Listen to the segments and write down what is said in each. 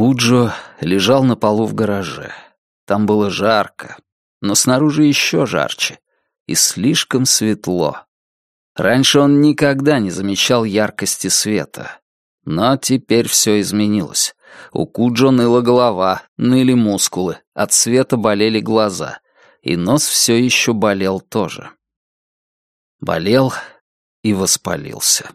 Куджо лежал на полу в гараже. Там было жарко, но снаружи еще жарче и слишком светло. Раньше он никогда не замечал яркости света. Но теперь все изменилось. У Куджо ныла голова, ныли мускулы, от света болели глаза, и нос все еще болел тоже. Болел и воспалился.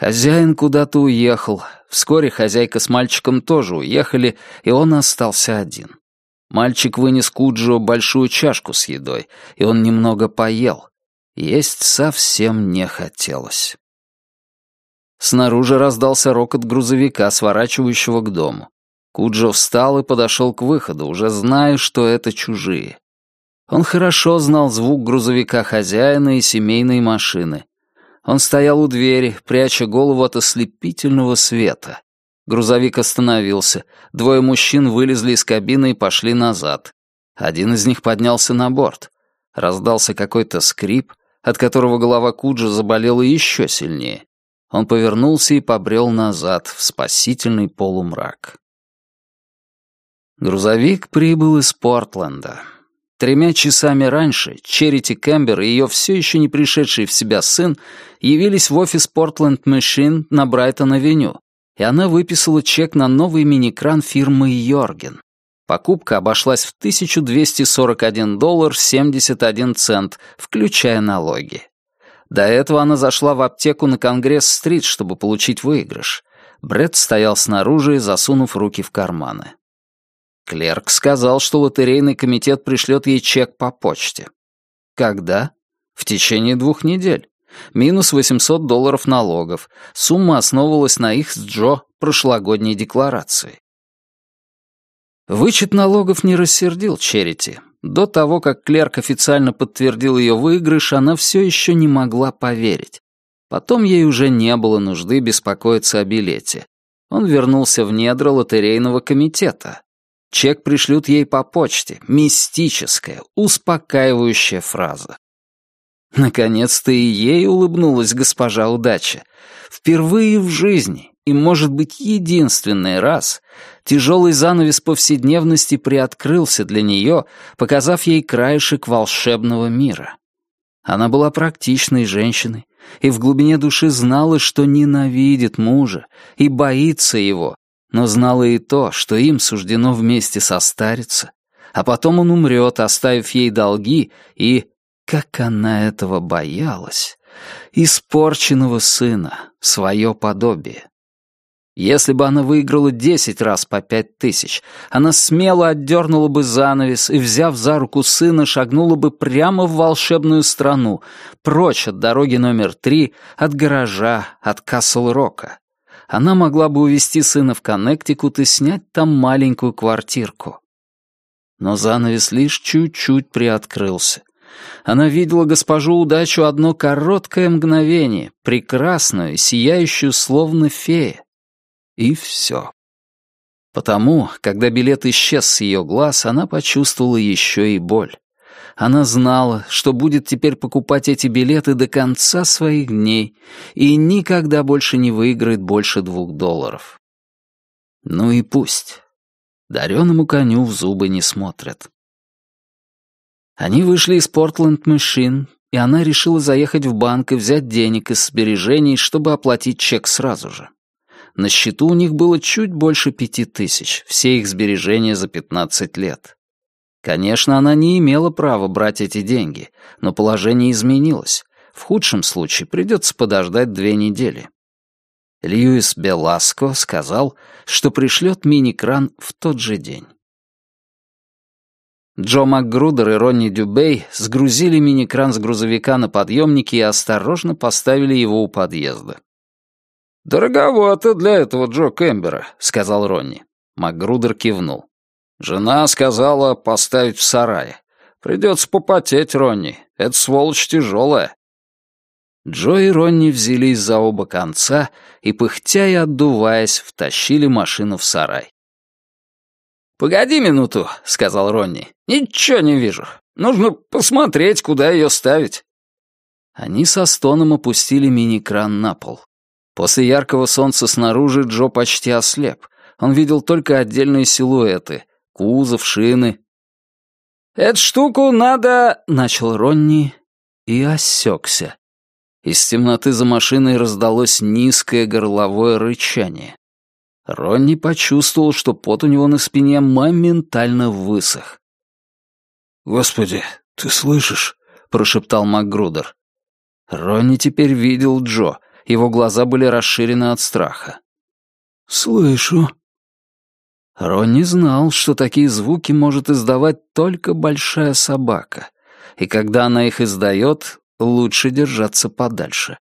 Хозяин куда-то уехал. Вскоре хозяйка с мальчиком тоже уехали, и он остался один. Мальчик вынес Куджо большую чашку с едой, и он немного поел. Есть совсем не хотелось. Снаружи раздался рокот грузовика, сворачивающего к дому. Куджо встал и подошел к выходу, уже зная, что это чужие. Он хорошо знал звук грузовика хозяина и семейной машины. Он стоял у двери, пряча голову от ослепительного света. Грузовик остановился. Двое мужчин вылезли из кабины и пошли назад. Один из них поднялся на борт. Раздался какой-то скрип, от которого голова Куджа заболела еще сильнее. Он повернулся и побрел назад, в спасительный полумрак. Грузовик прибыл из Портленда. Тремя часами раньше Черити Кэмбер и ее все еще не пришедший в себя сын явились в офис Портленд Machine на Брайтон-авеню, и она выписала чек на новый мини-кран фирмы Йорген. Покупка обошлась в 1241 доллар 71 цент, включая налоги. До этого она зашла в аптеку на Конгресс-стрит, чтобы получить выигрыш. Бред стоял снаружи, засунув руки в карманы. Клерк сказал, что лотерейный комитет пришлет ей чек по почте. Когда? В течение двух недель. Минус 800 долларов налогов. Сумма основывалась на их с Джо прошлогодней декларации. Вычет налогов не рассердил Черити. До того, как клерк официально подтвердил ее выигрыш, она все еще не могла поверить. Потом ей уже не было нужды беспокоиться о билете. Он вернулся в недра лотерейного комитета. Чек пришлют ей по почте. Мистическая, успокаивающая фраза. Наконец-то и ей улыбнулась госпожа удача. Впервые в жизни, и, может быть, единственный раз, тяжелый занавес повседневности приоткрылся для нее, показав ей краешек волшебного мира. Она была практичной женщиной и в глубине души знала, что ненавидит мужа и боится его, но знала и то, что им суждено вместе состариться, а потом он умрет, оставив ей долги, и, как она этого боялась, испорченного сына, свое подобие. Если бы она выиграла десять раз по пять тысяч, она смело отдернула бы занавес и, взяв за руку сына, шагнула бы прямо в волшебную страну, прочь от дороги номер три, от гаража, от Касл-Рока она могла бы увезти сына в Коннектикут и снять там маленькую квартирку. Но занавес лишь чуть-чуть приоткрылся. Она видела госпожу удачу одно короткое мгновение, прекрасную, сияющую, словно фея. И все. Потому, когда билет исчез с ее глаз, она почувствовала еще и боль. Она знала, что будет теперь покупать эти билеты до конца своих дней и никогда больше не выиграет больше двух долларов. Ну и пусть. Дареному коню в зубы не смотрят. Они вышли из Портленд Мышин, и она решила заехать в банк и взять денег из сбережений, чтобы оплатить чек сразу же. На счету у них было чуть больше пяти тысяч, все их сбережения за пятнадцать лет. Конечно, она не имела права брать эти деньги, но положение изменилось. В худшем случае придется подождать две недели. Льюис Беласко сказал, что пришлет мини-кран в тот же день. Джо МакГрудер и Ронни Дюбей сгрузили мини-кран с грузовика на подъемнике и осторожно поставили его у подъезда. «Дороговато для этого Джо Кэмбера», — сказал Ронни. МакГрудер кивнул. Жена сказала поставить в сарае. Придется попотеть, Ронни. Это сволочь тяжелая. Джо и Ронни взялись за оба конца и, пыхтя и отдуваясь, втащили машину в сарай. «Погоди минуту», — сказал Ронни. «Ничего не вижу. Нужно посмотреть, куда ее ставить». Они со стоном опустили мини-кран на пол. После яркого солнца снаружи Джо почти ослеп. Он видел только отдельные силуэты — кузов, шины. «Эту штуку надо...» — начал Ронни и осекся. Из темноты за машиной раздалось низкое горловое рычание. Ронни почувствовал, что пот у него на спине моментально высох. «Господи, ты слышишь?» — прошептал МакГрудер. Ронни теперь видел Джо. Его глаза были расширены от страха. «Слышу». Ронни знал, что такие звуки может издавать только большая собака, и когда она их издает, лучше держаться подальше.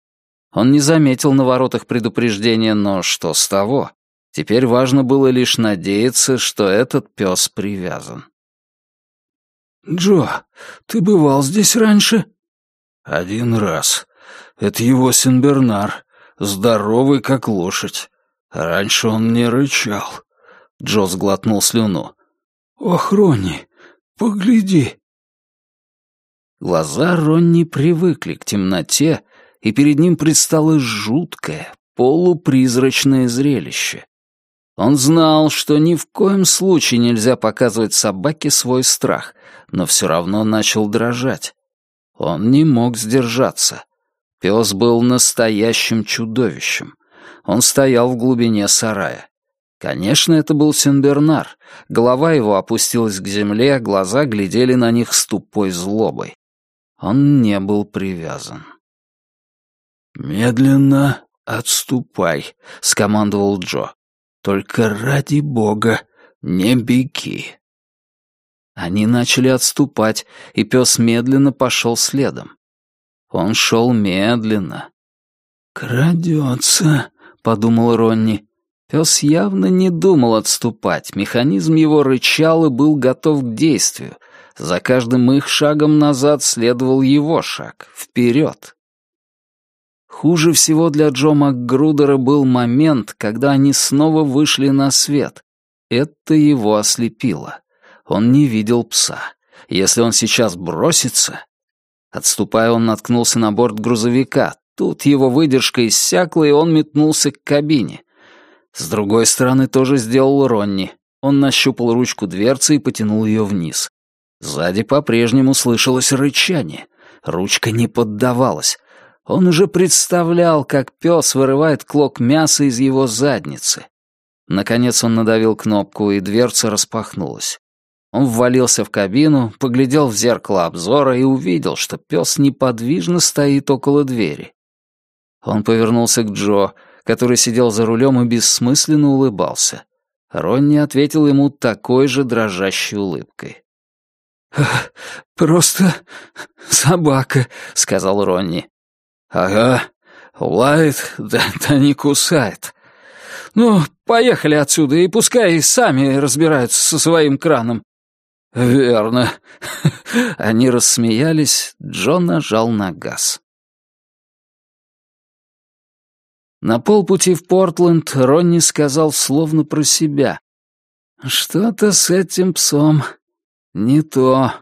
Он не заметил на воротах предупреждения, но что с того? Теперь важно было лишь надеяться, что этот пес привязан. «Джо, ты бывал здесь раньше?» «Один раз. Это его Сенбернар. Здоровый, как лошадь. Раньше он не рычал». Джо сглотнул слюну. «Ох, Ронни, погляди!» Глаза Ронни привыкли к темноте, и перед ним предстало жуткое, полупризрачное зрелище. Он знал, что ни в коем случае нельзя показывать собаке свой страх, но все равно начал дрожать. Он не мог сдержаться. Пес был настоящим чудовищем. Он стоял в глубине сарая. Конечно, это был Сенбернар. Голова его опустилась к земле, глаза глядели на них с тупой злобой. Он не был привязан. «Медленно отступай», — скомандовал Джо. Только ради бога, не беги. Они начали отступать, и пес медленно пошел следом. Он шел медленно. «Крадется», — подумал Ронни. Пес явно не думал отступать, механизм его рычал и был готов к действию. За каждым их шагом назад следовал его шаг, вперед. Хуже всего для Джо МакГрудера был момент, когда они снова вышли на свет. Это его ослепило. Он не видел пса. Если он сейчас бросится... Отступая, он наткнулся на борт грузовика. Тут его выдержка иссякла, и он метнулся к кабине. С другой стороны тоже сделал Ронни. Он нащупал ручку дверцы и потянул ее вниз. Сзади по-прежнему слышалось рычание. Ручка не поддавалась. Он уже представлял, как пес вырывает клок мяса из его задницы. Наконец он надавил кнопку, и дверца распахнулась. Он ввалился в кабину, поглядел в зеркало обзора и увидел, что пес неподвижно стоит около двери. Он повернулся к Джо, который сидел за рулем и бессмысленно улыбался. Ронни ответил ему такой же дрожащей улыбкой. «Просто собака», — сказал Ронни. «Ага, лает, да, да не кусает. Ну, поехали отсюда, и пускай сами разбираются со своим краном». «Верно». Они рассмеялись, Джон нажал на газ. На полпути в Портленд Ронни сказал словно про себя. «Что-то с этим псом не то».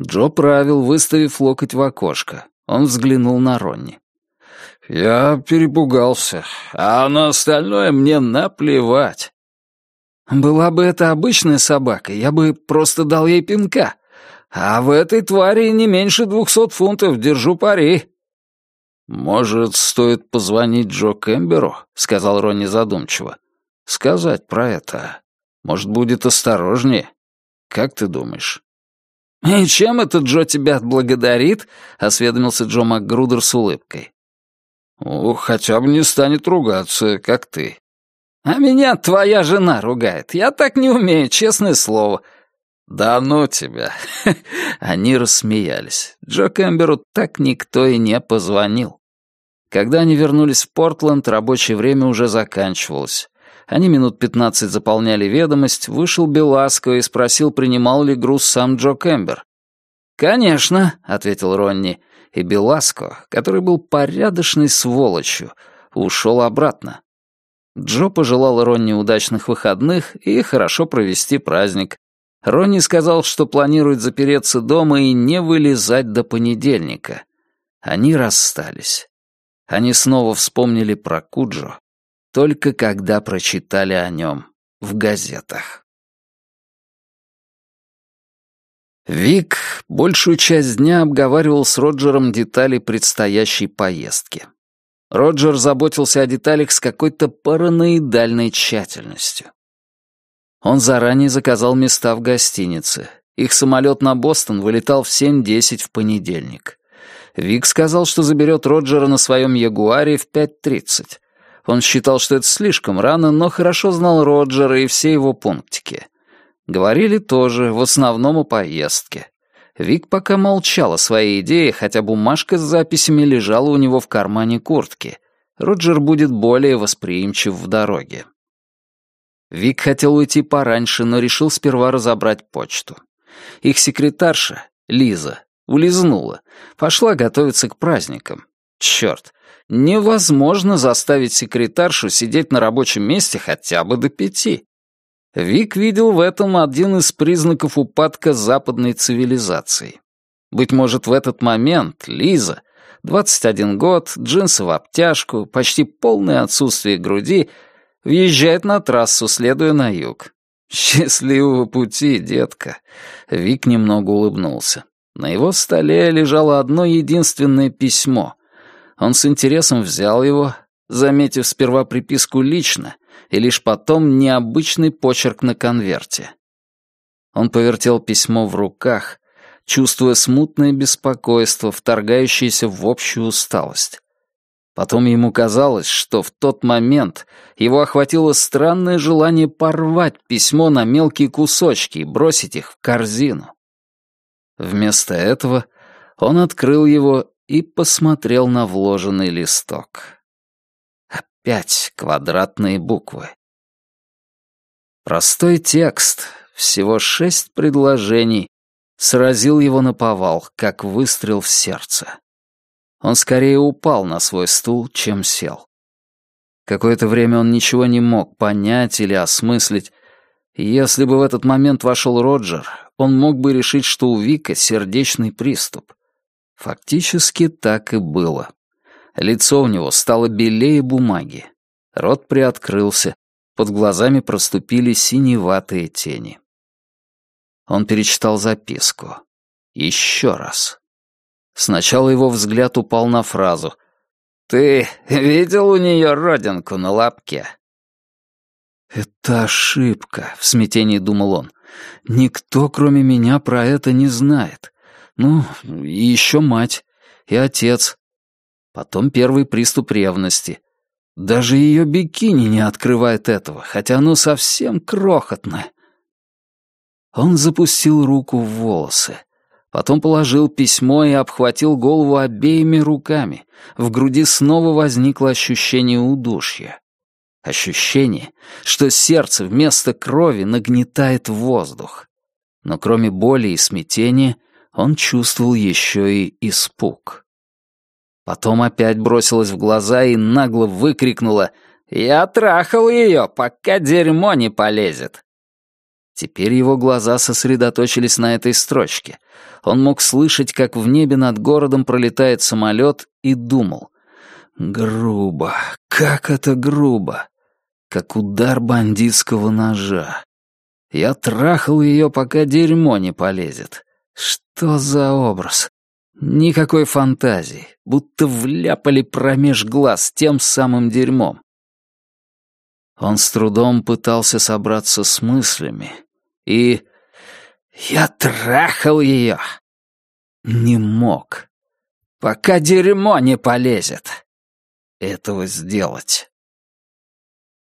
Джо правил, выставив локоть в окошко. Он взглянул на Ронни. «Я перепугался, а на остальное мне наплевать». «Была бы это обычная собака, я бы просто дал ей пинка. А в этой твари не меньше двухсот фунтов, держу пари». «Может, стоит позвонить Джо Кэмберу?» — сказал Ронни задумчиво. «Сказать про это. Может, будет осторожнее? Как ты думаешь?» «И чем это Джо тебя отблагодарит?» — осведомился Джо МакГрудер с улыбкой. «Ну, хотя бы не станет ругаться, как ты». «А меня твоя жена ругает. Я так не умею, честное слово». «Да ну тебя!» Они рассмеялись. Джо Кэмберу так никто и не позвонил. Когда они вернулись в Портленд, рабочее время уже заканчивалось. Они минут пятнадцать заполняли ведомость, вышел Беласко и спросил, принимал ли груз сам Джо Кэмбер. «Конечно», — ответил Ронни, и Беласко, который был порядочной сволочью, ушел обратно. Джо пожелал Ронни удачных выходных и хорошо провести праздник. Ронни сказал, что планирует запереться дома и не вылезать до понедельника. Они расстались. Они снова вспомнили про Куджо только когда прочитали о нем в газетах. Вик большую часть дня обговаривал с Роджером детали предстоящей поездки. Роджер заботился о деталях с какой-то параноидальной тщательностью. Он заранее заказал места в гостинице. Их самолет на Бостон вылетал в 7.10 в понедельник. Вик сказал, что заберет Роджера на своем Ягуаре в 5.30. Он считал, что это слишком рано, но хорошо знал Роджера и все его пунктики. Говорили тоже, в основном о поездке. Вик пока молчал о своей идее, хотя бумажка с записями лежала у него в кармане куртки. Роджер будет более восприимчив в дороге. Вик хотел уйти пораньше, но решил сперва разобрать почту. Их секретарша, Лиза, улизнула, пошла готовиться к праздникам. Черт, невозможно заставить секретаршу сидеть на рабочем месте хотя бы до пяти. Вик видел в этом один из признаков упадка западной цивилизации. Быть может, в этот момент Лиза, 21 год, джинсы в обтяжку, почти полное отсутствие груди, въезжает на трассу, следуя на юг. «Счастливого пути, детка!» Вик немного улыбнулся. На его столе лежало одно единственное письмо. Он с интересом взял его, заметив сперва приписку «лично», и лишь потом необычный почерк на конверте. Он повертел письмо в руках, чувствуя смутное беспокойство, вторгающееся в общую усталость. Потом ему казалось, что в тот момент его охватило странное желание порвать письмо на мелкие кусочки и бросить их в корзину. Вместо этого он открыл его и посмотрел на вложенный листок. Опять квадратные буквы. Простой текст, всего шесть предложений, сразил его на повал, как выстрел в сердце. Он скорее упал на свой стул, чем сел. Какое-то время он ничего не мог понять или осмыслить. Если бы в этот момент вошел Роджер, он мог бы решить, что у Вика сердечный приступ. Фактически так и было. Лицо у него стало белее бумаги. Рот приоткрылся, под глазами проступили синеватые тени. Он перечитал записку. Еще раз. Сначала его взгляд упал на фразу «Ты видел у нее родинку на лапке?» «Это ошибка», — в смятении думал он. «Никто, кроме меня, про это не знает. Ну, и еще мать, и отец, Потом первый приступ ревности. Даже ее бикини не открывает этого, хотя оно совсем крохотное. Он запустил руку в волосы. Потом положил письмо и обхватил голову обеими руками. В груди снова возникло ощущение удушья. Ощущение, что сердце вместо крови нагнетает воздух. Но кроме боли и смятения, он чувствовал еще и испуг. Потом опять бросилась в глаза и нагло выкрикнула «Я трахал ее, пока дерьмо не полезет!» Теперь его глаза сосредоточились на этой строчке. Он мог слышать, как в небе над городом пролетает самолет, и думал. «Грубо, как это грубо! Как удар бандитского ножа! Я трахал ее, пока дерьмо не полезет! Что за образ? Никакой фантазии, будто вляпали промеж глаз тем самым дерьмом. Он с трудом пытался собраться с мыслями и... Я трахал ее. Не мог. Пока дерьмо не полезет. Этого сделать.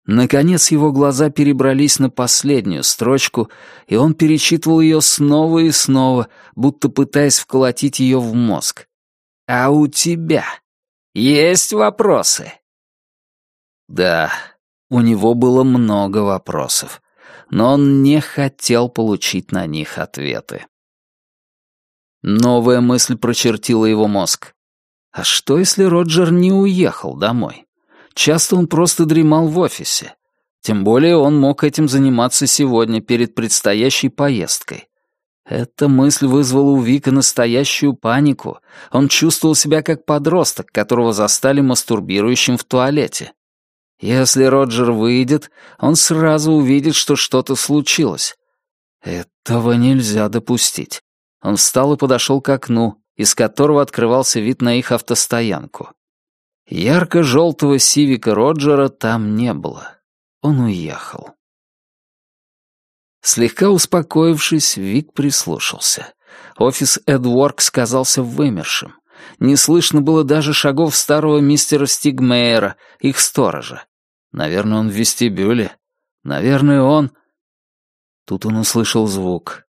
Наконец его глаза перебрались на последнюю строчку, и он перечитывал ее снова и снова, будто пытаясь вколотить ее в мозг. «А у тебя есть вопросы?» Да, у него было много вопросов, но он не хотел получить на них ответы. Новая мысль прочертила его мозг. А что, если Роджер не уехал домой? Часто он просто дремал в офисе. Тем более он мог этим заниматься сегодня перед предстоящей поездкой. Эта мысль вызвала у Вика настоящую панику. Он чувствовал себя как подросток, которого застали мастурбирующим в туалете. Если Роджер выйдет, он сразу увидит, что что-то случилось. Этого нельзя допустить. Он встал и подошел к окну, из которого открывался вид на их автостоянку. Ярко-желтого сивика Роджера там не было. Он уехал. Слегка успокоившись, Вик прислушался. Офис Эдворкс казался вымершим. Не слышно было даже шагов старого мистера Стигмейера, их сторожа. Наверное, он в вестибюле. Наверное, он... Тут он услышал звук.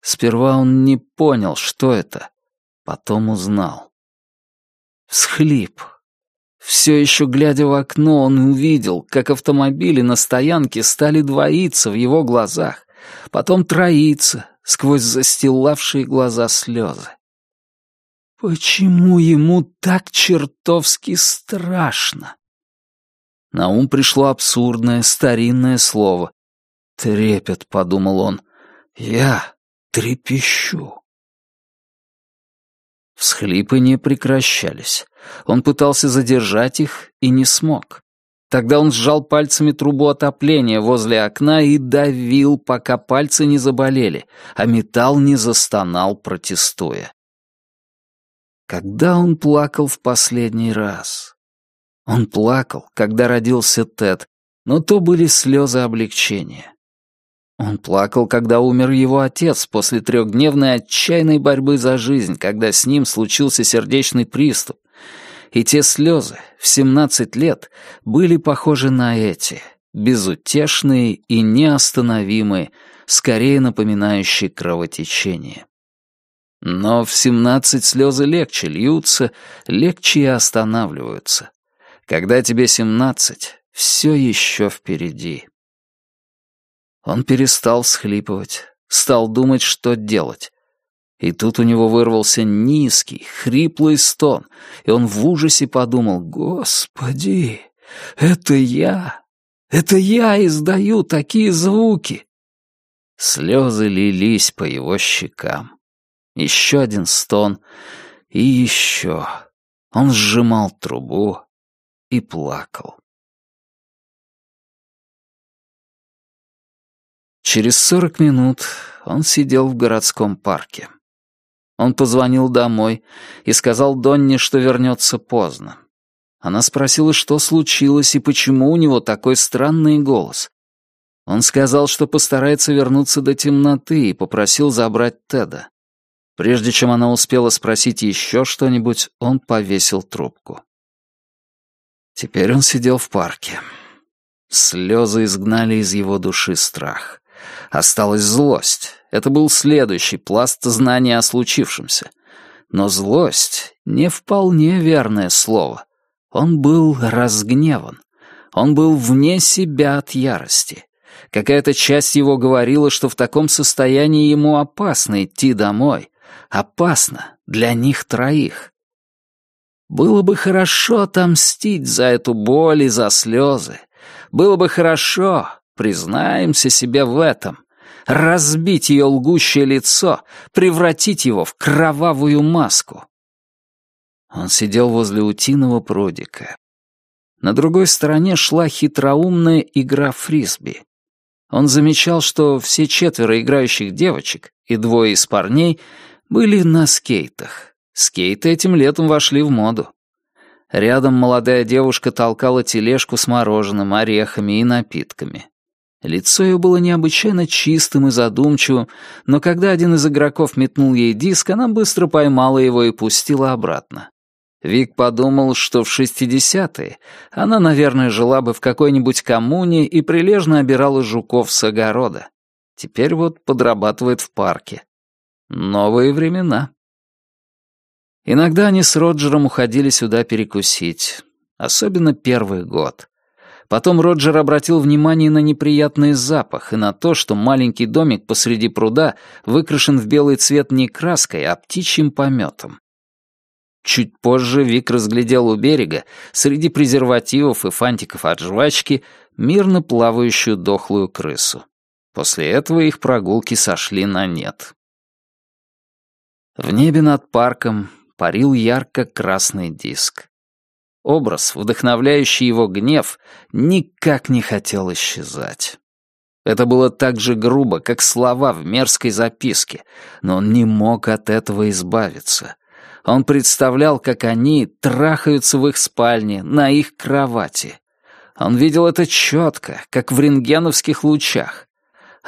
Сперва он не понял, что это. Потом узнал. Всхлип. Все еще глядя в окно, он увидел, как автомобили на стоянке стали двоиться в его глазах, потом троиться сквозь застилавшие глаза слезы. Почему ему так чертовски страшно? На ум пришло абсурдное старинное слово. «Трепет», — подумал он. «Я трепещу». Всхлипы не прекращались. Он пытался задержать их и не смог. Тогда он сжал пальцами трубу отопления возле окна и давил, пока пальцы не заболели, а металл не застонал, протестуя. Когда он плакал в последний раз? Он плакал, когда родился Тед, но то были слезы облегчения. Он плакал, когда умер его отец после трехдневной отчаянной борьбы за жизнь, когда с ним случился сердечный приступ. И те слезы в семнадцать лет были похожи на эти, безутешные и неостановимые, скорее напоминающие кровотечение. Но в семнадцать слезы легче льются, легче и останавливаются. Когда тебе семнадцать, все еще впереди. Он перестал схлипывать, стал думать, что делать. И тут у него вырвался низкий, хриплый стон, и он в ужасе подумал, «Господи, это я! Это я издаю такие звуки!» Слезы лились по его щекам. Еще один стон, и еще. Он сжимал трубу, и плакал. Через сорок минут он сидел в городском парке. Он позвонил домой и сказал Донне, что вернется поздно. Она спросила, что случилось и почему у него такой странный голос. Он сказал, что постарается вернуться до темноты и попросил забрать Теда. Прежде чем она успела спросить еще что-нибудь, он повесил трубку. Теперь он сидел в парке. Слезы изгнали из его души страх. Осталась злость. Это был следующий пласт знания о случившемся. Но злость — не вполне верное слово. Он был разгневан. Он был вне себя от ярости. Какая-то часть его говорила, что в таком состоянии ему опасно идти домой. Опасно для них троих. Было бы хорошо отомстить за эту боль и за слезы. Было бы хорошо, признаемся себе в этом, разбить ее лгущее лицо, превратить его в кровавую маску. Он сидел возле утиного прудика. На другой стороне шла хитроумная игра фрисби. Он замечал, что все четверо играющих девочек и двое из парней были на скейтах. Скейты этим летом вошли в моду. Рядом молодая девушка толкала тележку с мороженым, орехами и напитками. Лицо ее было необычайно чистым и задумчивым, но когда один из игроков метнул ей диск, она быстро поймала его и пустила обратно. Вик подумал, что в шестидесятые она, наверное, жила бы в какой-нибудь коммуне и прилежно обирала жуков с огорода. Теперь вот подрабатывает в парке. Новые времена. Иногда они с Роджером уходили сюда перекусить. Особенно первый год. Потом Роджер обратил внимание на неприятный запах и на то, что маленький домик посреди пруда выкрашен в белый цвет не краской, а птичьим пометом. Чуть позже Вик разглядел у берега, среди презервативов и фантиков от жвачки, мирно плавающую дохлую крысу. После этого их прогулки сошли на нет. В небе над парком парил ярко-красный диск. Образ, вдохновляющий его гнев, никак не хотел исчезать. Это было так же грубо, как слова в мерзкой записке, но он не мог от этого избавиться. Он представлял, как они трахаются в их спальне, на их кровати. Он видел это четко, как в рентгеновских лучах.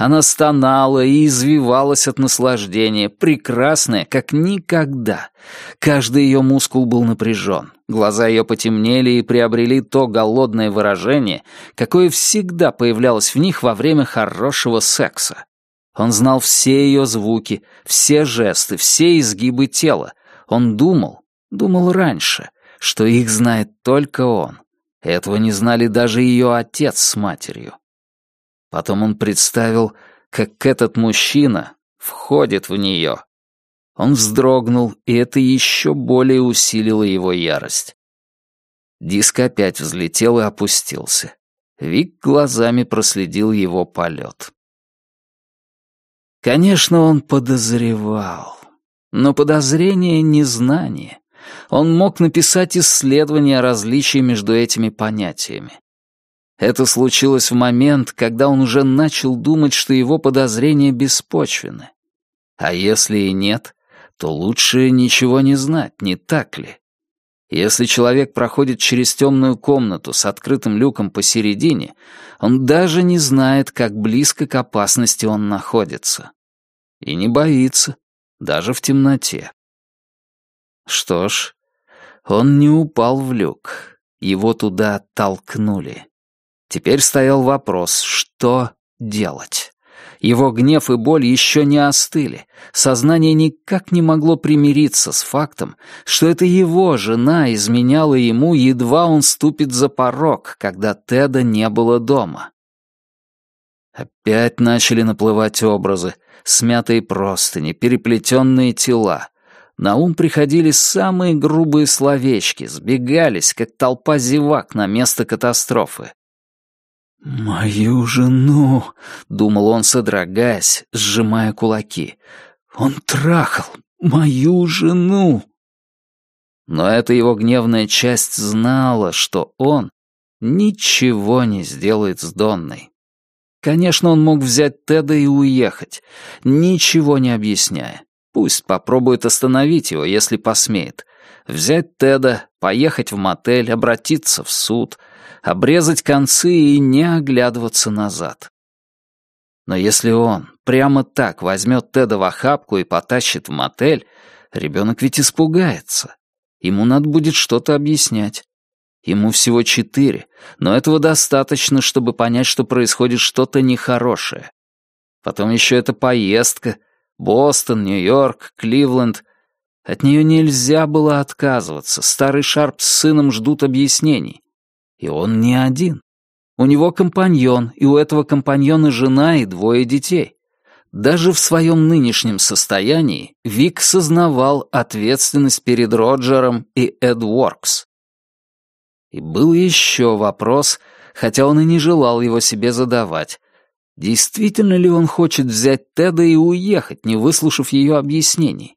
Она стонала и извивалась от наслаждения, прекрасная, как никогда. Каждый ее мускул был напряжен. Глаза ее потемнели и приобрели то голодное выражение, какое всегда появлялось в них во время хорошего секса. Он знал все ее звуки, все жесты, все изгибы тела. Он думал, думал раньше, что их знает только он. Этого не знали даже ее отец с матерью. Потом он представил, как этот мужчина входит в нее. Он вздрогнул, и это еще более усилило его ярость. Диск опять взлетел и опустился. Вик глазами проследил его полет. Конечно, он подозревал. Но подозрение — не знание. Он мог написать исследование о различии между этими понятиями. Это случилось в момент, когда он уже начал думать, что его подозрения беспочвены. А если и нет, то лучше ничего не знать, не так ли? Если человек проходит через темную комнату с открытым люком посередине, он даже не знает, как близко к опасности он находится. И не боится, даже в темноте. Что ж, он не упал в люк, его туда толкнули. Теперь стоял вопрос, что делать. Его гнев и боль еще не остыли. Сознание никак не могло примириться с фактом, что это его жена изменяла ему, едва он ступит за порог, когда Теда не было дома. Опять начали наплывать образы, смятые простыни, переплетенные тела. На ум приходили самые грубые словечки, сбегались, как толпа зевак на место катастрофы. «Мою жену!» — думал он, содрогаясь, сжимая кулаки. «Он трахал мою жену!» Но эта его гневная часть знала, что он ничего не сделает с Донной. Конечно, он мог взять Теда и уехать, ничего не объясняя. Пусть попробует остановить его, если посмеет. Взять Теда, поехать в мотель, обратиться в суд — обрезать концы и не оглядываться назад. Но если он прямо так возьмет Теда в охапку и потащит в мотель, ребенок ведь испугается. Ему надо будет что-то объяснять. Ему всего четыре, но этого достаточно, чтобы понять, что происходит что-то нехорошее. Потом еще эта поездка. Бостон, Нью-Йорк, Кливленд. От нее нельзя было отказываться. Старый Шарп с сыном ждут объяснений. И он не один. У него компаньон, и у этого компаньона жена и двое детей. Даже в своем нынешнем состоянии Вик сознавал ответственность перед Роджером и Эдворкс. И был еще вопрос, хотя он и не желал его себе задавать. Действительно ли он хочет взять Теда и уехать, не выслушав ее объяснений?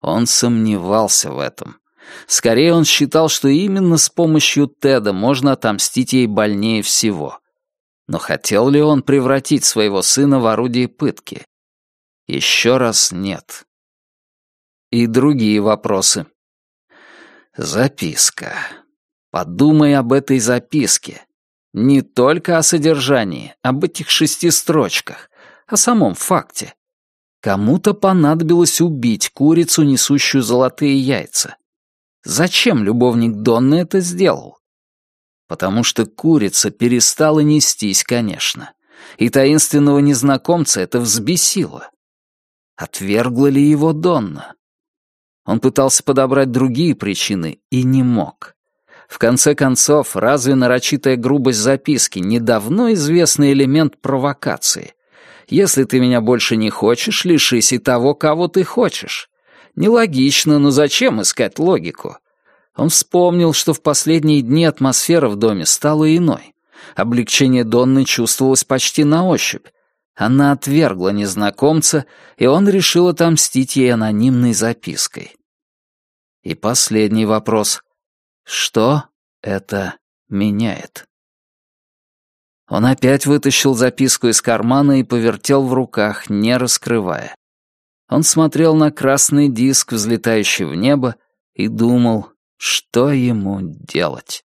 Он сомневался в этом. Скорее он считал, что именно с помощью Теда можно отомстить ей больнее всего. Но хотел ли он превратить своего сына в орудие пытки? Еще раз нет. И другие вопросы. Записка. Подумай об этой записке. Не только о содержании, об этих шести строчках, о самом факте. Кому-то понадобилось убить курицу, несущую золотые яйца. Зачем любовник Донны это сделал? Потому что курица перестала нестись, конечно. И таинственного незнакомца это взбесило. Отвергла ли его Донна? Он пытался подобрать другие причины и не мог. В конце концов, разве нарочитая грубость записки не давно известный элемент провокации? Если ты меня больше не хочешь, лишись и того, кого ты хочешь. Нелогично, но зачем искать логику? Он вспомнил, что в последние дни атмосфера в доме стала иной. Облегчение Донны чувствовалось почти на ощупь. Она отвергла незнакомца, и он решил отомстить ей анонимной запиской. И последний вопрос. Что это меняет. Он опять вытащил записку из кармана и повертел в руках, не раскрывая. Он смотрел на красный диск, взлетающий в небо, и думал, что ему делать.